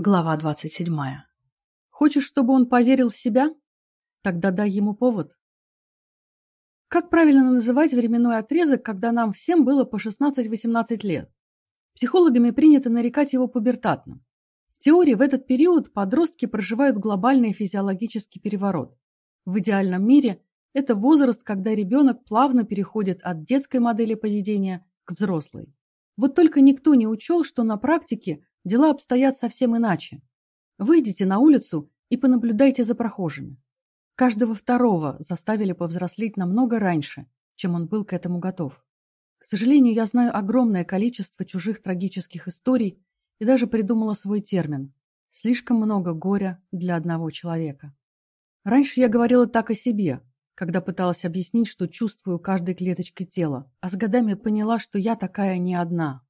Глава двадцать седьмая. Хочешь, чтобы он поверил в себя? Тогда дай ему повод. Как правильно называть временной отрезок, когда нам всем было по 16-18 лет? Психологами принято нарекать его пубертатным. В теории в этот период подростки проживают глобальный физиологический переворот. В идеальном мире это возраст, когда ребенок плавно переходит от детской модели поведения к взрослой. Вот только никто не учел, что на практике дела обстоят совсем иначе. Выйдите на улицу и понаблюдайте за прохожими. Каждого второго заставили повзрослеть намного раньше, чем он был к этому готов. К сожалению, я знаю огромное количество чужих трагических историй и даже придумала свой термин «слишком много горя для одного человека». Раньше я говорила так о себе, когда пыталась объяснить, что чувствую каждой клеточкой тела, а с годами поняла, что я такая не одна.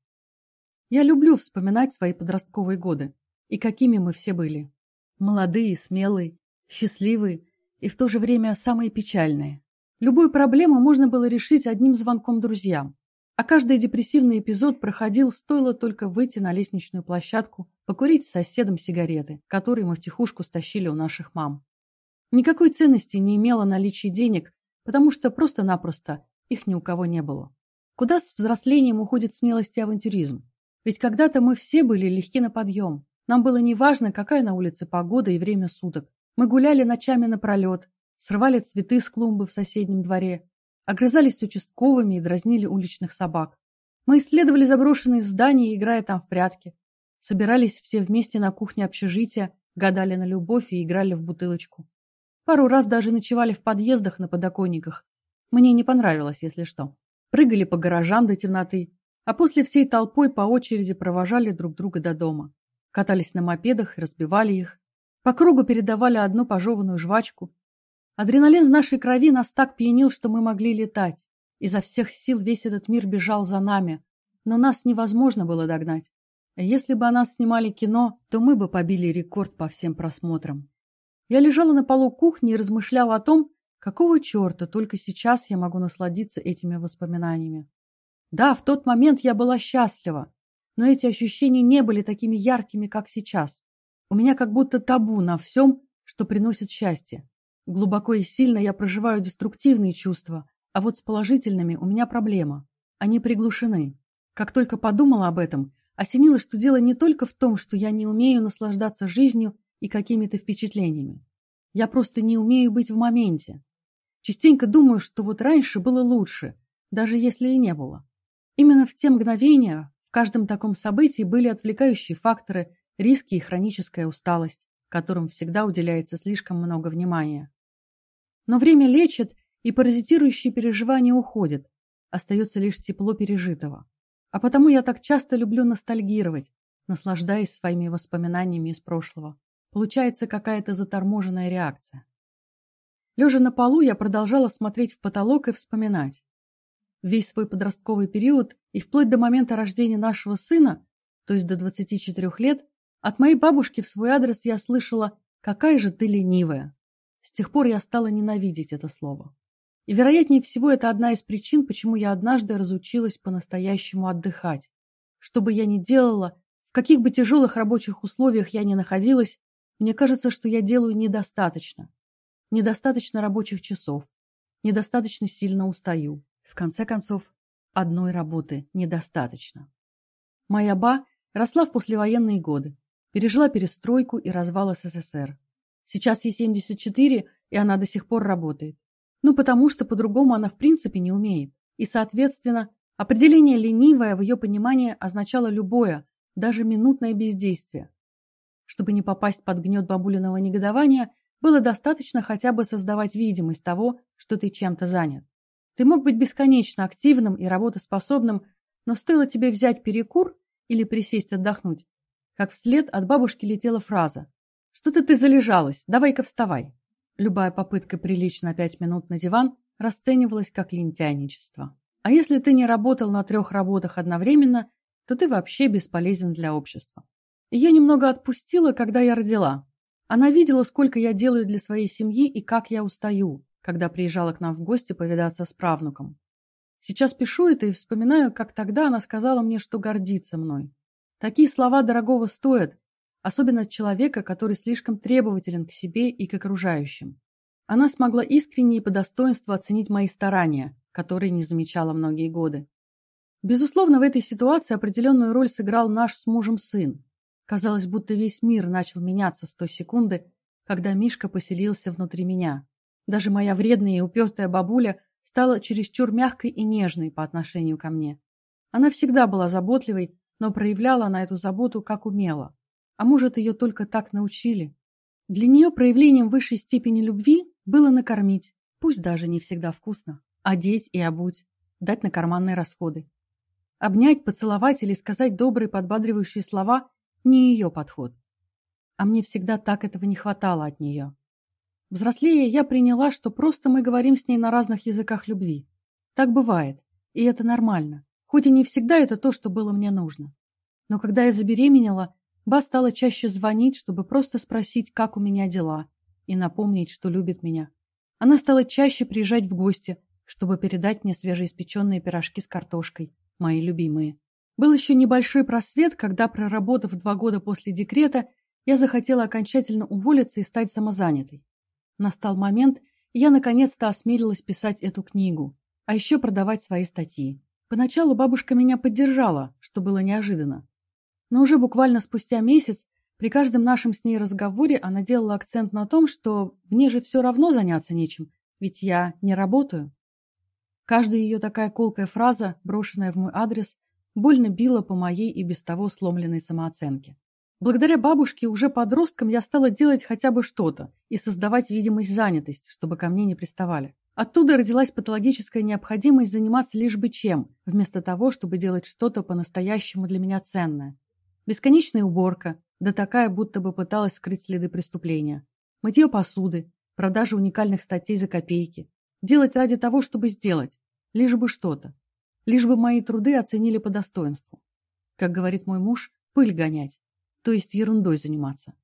Я люблю вспоминать свои подростковые годы и какими мы все были. Молодые, смелые, счастливые и в то же время самые печальные. Любую проблему можно было решить одним звонком друзьям, а каждый депрессивный эпизод проходил, стоило только выйти на лестничную площадку, покурить с соседом сигареты, которые мы втихушку стащили у наших мам. Никакой ценности не имело наличие денег, потому что просто-напросто их ни у кого не было. Куда с взрослением уходит смелость и авантюризм? Ведь когда-то мы все были легки на подъем. Нам было неважно, какая на улице погода и время суток. Мы гуляли ночами напролет, срывали цветы с клумбы в соседнем дворе, огрызались с участковыми и дразнили уличных собак. Мы исследовали заброшенные здания, играя там в прятки. Собирались все вместе на кухне общежития, гадали на любовь и играли в бутылочку. Пару раз даже ночевали в подъездах на подоконниках. Мне не понравилось, если что. Прыгали по гаражам до темноты, а после всей толпой по очереди провожали друг друга до дома. Катались на мопедах и разбивали их. По кругу передавали одну пожеванную жвачку. Адреналин в нашей крови нас так пьянил, что мы могли летать. Изо всех сил весь этот мир бежал за нами, но нас невозможно было догнать. Если бы о нас снимали кино, то мы бы побили рекорд по всем просмотрам. Я лежала на полу кухни и размышляла о том, какого черта только сейчас я могу насладиться этими воспоминаниями. Да, в тот момент я была счастлива, но эти ощущения не были такими яркими, как сейчас. У меня как будто табу на всем, что приносит счастье. Глубоко и сильно я проживаю деструктивные чувства, а вот с положительными у меня проблема. Они приглушены. Как только подумала об этом, осенило, что дело не только в том, что я не умею наслаждаться жизнью и какими-то впечатлениями. Я просто не умею быть в моменте. Частенько думаю, что вот раньше было лучше, даже если и не было. Именно в те мгновения в каждом таком событии были отвлекающие факторы, риски и хроническая усталость, которым всегда уделяется слишком много внимания. Но время лечит, и паразитирующие переживания уходят, остается лишь тепло пережитого. А потому я так часто люблю ностальгировать, наслаждаясь своими воспоминаниями из прошлого. Получается какая-то заторможенная реакция. Лежа на полу, я продолжала смотреть в потолок и вспоминать. Весь свой подростковый период и вплоть до момента рождения нашего сына, то есть до 24 лет, от моей бабушки в свой адрес я слышала «какая же ты ленивая». С тех пор я стала ненавидеть это слово. И, вероятнее всего, это одна из причин, почему я однажды разучилась по-настоящему отдыхать. Что бы я ни делала, в каких бы тяжелых рабочих условиях я ни находилась, мне кажется, что я делаю недостаточно. Недостаточно рабочих часов. Недостаточно сильно устаю. В конце концов, одной работы недостаточно. Моя ба росла в послевоенные годы, пережила перестройку и развал СССР. Сейчас ей 74, и она до сих пор работает. Ну, потому что по-другому она в принципе не умеет. И, соответственно, определение «ленивое» в ее понимании означало любое, даже минутное бездействие. Чтобы не попасть под гнет бабулиного негодования, было достаточно хотя бы создавать видимость того, что ты чем-то занят. Ты мог быть бесконечно активным и работоспособным, но стоило тебе взять перекур или присесть отдохнуть, как вслед от бабушки летела фраза «Что-то ты залежалась, давай-ка вставай». Любая попытка прилечь на пять минут на диван расценивалась как лентяйничество. А если ты не работал на трех работах одновременно, то ты вообще бесполезен для общества. Ее немного отпустила, когда я родила. Она видела, сколько я делаю для своей семьи и как я устаю когда приезжала к нам в гости повидаться с правнуком. Сейчас пишу это и вспоминаю, как тогда она сказала мне, что гордится мной. Такие слова дорогого стоят, особенно от человека, который слишком требователен к себе и к окружающим. Она смогла искренне и по достоинству оценить мои старания, которые не замечала многие годы. Безусловно, в этой ситуации определенную роль сыграл наш с мужем сын. Казалось, будто весь мир начал меняться с той секунды, когда Мишка поселился внутри меня. Даже моя вредная и упертая бабуля стала чересчур мягкой и нежной по отношению ко мне. Она всегда была заботливой, но проявляла она эту заботу как умела. А может, ее только так научили. Для нее проявлением высшей степени любви было накормить, пусть даже не всегда вкусно, одеть и обуть, дать на карманные расходы. Обнять, поцеловать или сказать добрые подбадривающие слова – не ее подход. А мне всегда так этого не хватало от нее. Взрослея, я приняла, что просто мы говорим с ней на разных языках любви. Так бывает, и это нормально, хоть и не всегда это то, что было мне нужно. Но когда я забеременела, Ба стала чаще звонить, чтобы просто спросить, как у меня дела, и напомнить, что любит меня. Она стала чаще приезжать в гости, чтобы передать мне свежеиспеченные пирожки с картошкой, мои любимые. Был еще небольшой просвет, когда, проработав два года после декрета, я захотела окончательно уволиться и стать самозанятой. Настал момент, и я наконец-то осмелилась писать эту книгу, а еще продавать свои статьи. Поначалу бабушка меня поддержала, что было неожиданно. Но уже буквально спустя месяц, при каждом нашем с ней разговоре, она делала акцент на том, что мне же все равно заняться нечем, ведь я не работаю. Каждая ее такая колкая фраза, брошенная в мой адрес, больно била по моей и без того сломленной самооценке. Благодаря бабушке уже подростком я стала делать хотя бы что-то и создавать видимость занятости, чтобы ко мне не приставали. Оттуда родилась патологическая необходимость заниматься лишь бы чем, вместо того, чтобы делать что-то по-настоящему для меня ценное. Бесконечная уборка, да такая, будто бы пыталась скрыть следы преступления. Мытье посуды, продажа уникальных статей за копейки, Делать ради того, чтобы сделать. Лишь бы что-то. Лишь бы мои труды оценили по достоинству. Как говорит мой муж, пыль гонять. То есть ерундой заниматься.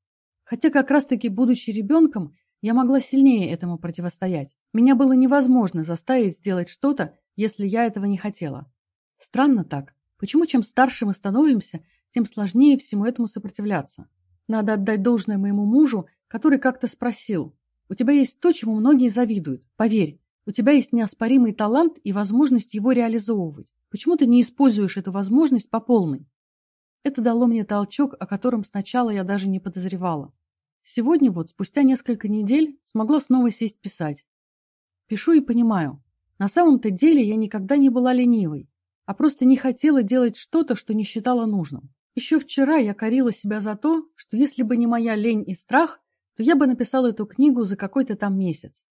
Хотя как раз-таки, будучи ребенком, я могла сильнее этому противостоять. Меня было невозможно заставить сделать что-то, если я этого не хотела. Странно так. Почему чем старше мы становимся, тем сложнее всему этому сопротивляться? Надо отдать должное моему мужу, который как-то спросил. У тебя есть то, чему многие завидуют. Поверь, у тебя есть неоспоримый талант и возможность его реализовывать. Почему ты не используешь эту возможность по полной? Это дало мне толчок, о котором сначала я даже не подозревала. Сегодня вот, спустя несколько недель, смогла снова сесть писать. Пишу и понимаю. На самом-то деле я никогда не была ленивой, а просто не хотела делать что-то, что не считала нужным. Еще вчера я корила себя за то, что если бы не моя лень и страх, то я бы написала эту книгу за какой-то там месяц.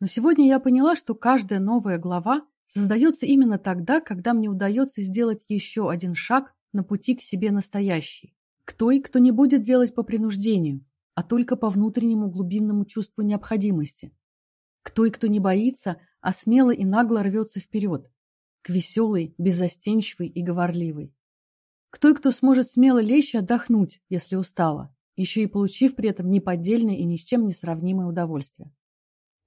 Но сегодня я поняла, что каждая новая глава создается именно тогда, когда мне удается сделать еще один шаг на пути к себе настоящий. К той, кто не будет делать по принуждению, а только по внутреннему глубинному чувству необходимости. К той, кто не боится, а смело и нагло рвется вперед. К веселой, беззастенчивой и говорливой. К той, кто сможет смело лечь и отдохнуть, если устала, еще и получив при этом неподдельное и ни с чем не сравнимое удовольствие.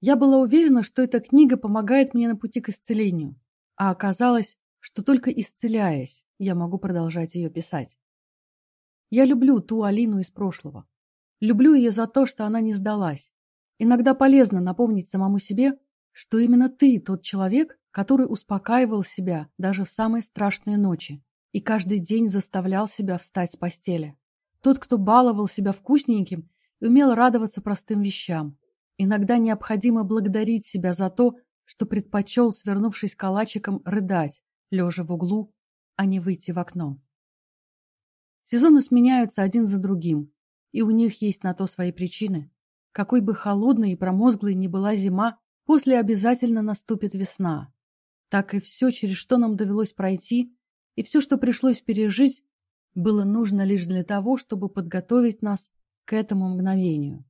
Я была уверена, что эта книга помогает мне на пути к исцелению, а оказалось, что только исцеляясь, я могу продолжать ее писать. Я люблю ту Алину из прошлого. Люблю ее за то, что она не сдалась. Иногда полезно напомнить самому себе, что именно ты тот человек, который успокаивал себя даже в самые страшные ночи и каждый день заставлял себя встать с постели. Тот, кто баловал себя вкусненьким и умел радоваться простым вещам, Иногда необходимо благодарить себя за то, что предпочел, свернувшись калачиком, рыдать, лежа в углу, а не выйти в окно. Сезоны сменяются один за другим, и у них есть на то свои причины. Какой бы холодной и промозглой ни была зима, после обязательно наступит весна. Так и все, через что нам довелось пройти, и все, что пришлось пережить, было нужно лишь для того, чтобы подготовить нас к этому мгновению.